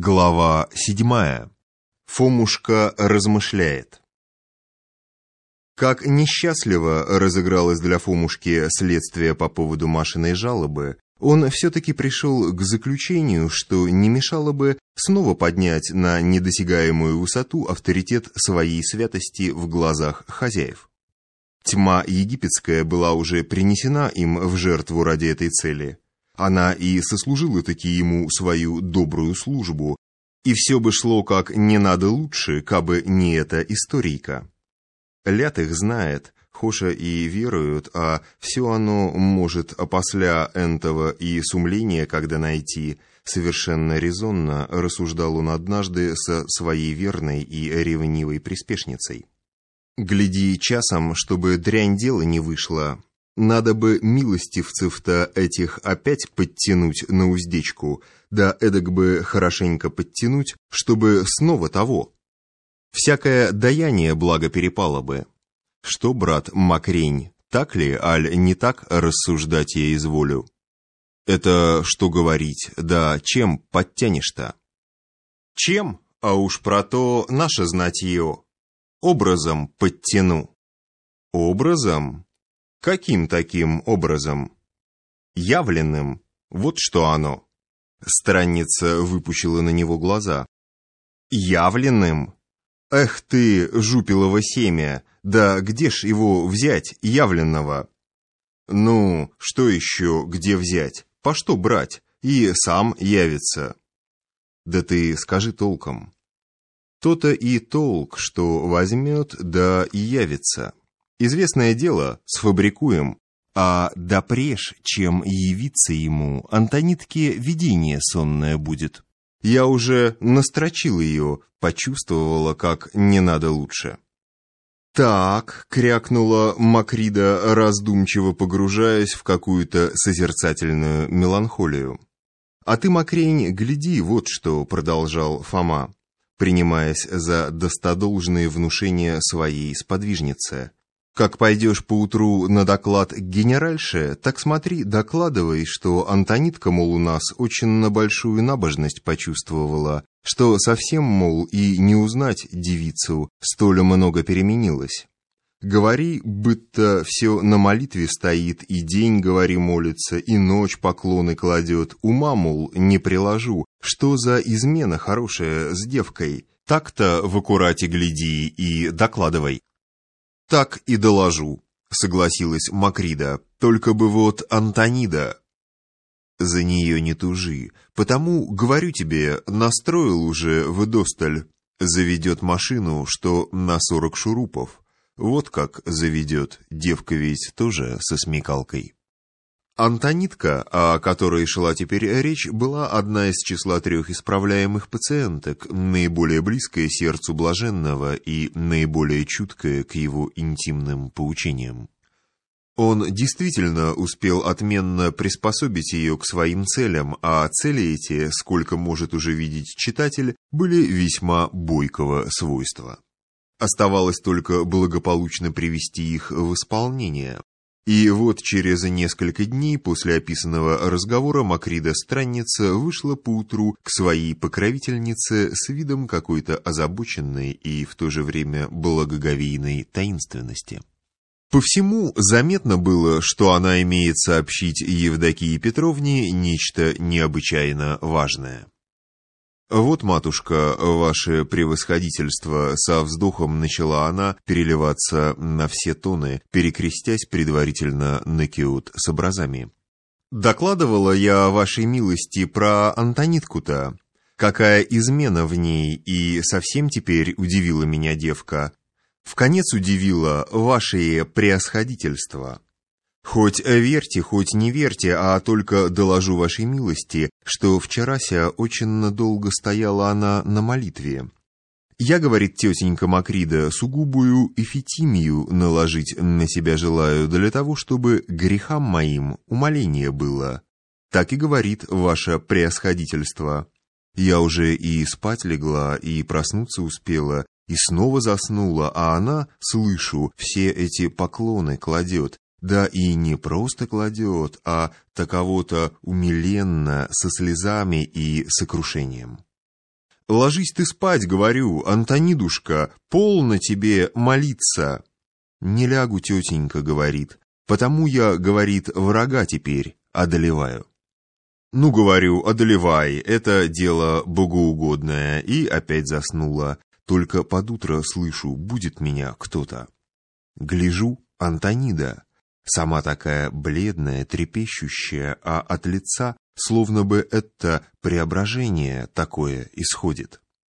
Глава седьмая. Фомушка размышляет. Как несчастливо разыгралось для Фомушки следствие по поводу Машиной жалобы, он все-таки пришел к заключению, что не мешало бы снова поднять на недосягаемую высоту авторитет своей святости в глазах хозяев. Тьма египетская была уже принесена им в жертву ради этой цели – она и сослужила таки ему свою добрую службу, и все бы шло как не надо лучше, кабы не эта историйка. Ляд их знает, хоша и веруют, а все оно может опосля энтого и сумления, когда найти, совершенно резонно рассуждал он однажды со своей верной и ревнивой приспешницей. «Гляди часом, чтобы дрянь дела не вышла, надо бы милостивцев-то этих опять подтянуть на уздечку, да эдак бы хорошенько подтянуть, чтобы снова того. Всякое даяние благо перепало бы. Что, брат, Макрень, так ли, аль не так рассуждать я изволю? Это что говорить, да чем подтянешь-то? Чем? А уж про то наше знатье. Образом подтяну. Образом? Каким таким образом? Явленным. Вот что оно. Странница выпучила на него глаза. Явленным? Эх ты, жупилово семя, да где ж его взять, явленного? Ну, что еще, где взять? По что брать? И сам явится. Да ты скажи толком. То-то и толк, что возьмет, да и явится. Известное дело, сфабрикуем, а допреж, чем явиться ему, Антонитке видение сонное будет. Я уже настрочил ее, почувствовала, как не надо лучше. «Так», — крякнула Макрида, раздумчиво погружаясь в какую-то созерцательную меланхолию. «А ты, Макрень, гляди, вот что», — продолжал Фома, принимаясь за достодолжные внушения своей сподвижницы. Как пойдешь поутру на доклад к генеральше, так смотри, докладывай, что Антонитка, мол, у нас очень на большую набожность почувствовала, что совсем, мол, и не узнать девицу, столь много переменилось. Говори, будто все на молитве стоит, и день, говори, молится, и ночь поклоны кладет, ума, мол, не приложу, что за измена хорошая с девкой, так-то в аккурате гляди и докладывай. «Так и доложу», — согласилась Макрида. «Только бы вот Антонида...» «За нее не тужи, потому, говорю тебе, настроил уже выдосталь. Заведет машину, что на сорок шурупов. Вот как заведет, девка ведь тоже со смекалкой». Антонитка, о которой шла теперь речь, была одна из числа трех исправляемых пациенток, наиболее близкая сердцу блаженного и наиболее чуткая к его интимным поучениям. Он действительно успел отменно приспособить ее к своим целям, а цели эти, сколько может уже видеть читатель, были весьма бойкого свойства. Оставалось только благополучно привести их в исполнение. И вот через несколько дней после описанного разговора Макрида Странница вышла поутру к своей покровительнице с видом какой-то озабоченной и в то же время благоговейной таинственности. По всему заметно было, что она имеет сообщить Евдокии Петровне нечто необычайно важное. «Вот, матушка, ваше превосходительство», — со вздохом начала она переливаться на все тоны, перекрестясь предварительно на киот с образами. «Докладывала я вашей милости про Антонитку-то. Какая измена в ней, и совсем теперь удивила меня девка. В конец удивила ваше преосходительство». Хоть верьте, хоть не верьте, а только доложу вашей милости, что вчерася очень долго стояла она на молитве. Я, говорит тетенька Макрида, сугубую эфитимию наложить на себя желаю для того, чтобы грехам моим умоление было. Так и говорит ваше преосходительство. Я уже и спать легла, и проснуться успела, и снова заснула, а она, слышу, все эти поклоны кладет, да и не просто кладет, а таково-то умиленно, со слезами и сокрушением. Ложись ты спать, говорю, Антонидушка, полно тебе молиться. Не лягу, тетенька, говорит, потому я, говорит, врага теперь одолеваю. Ну, говорю, одолевай, это дело богоугодное, и опять заснула. Только под утро слышу, будет меня кто-то. Гляжу, Антонида, сама такая бледная, трепещущая, а от лица словно бы это преображение такое исходит.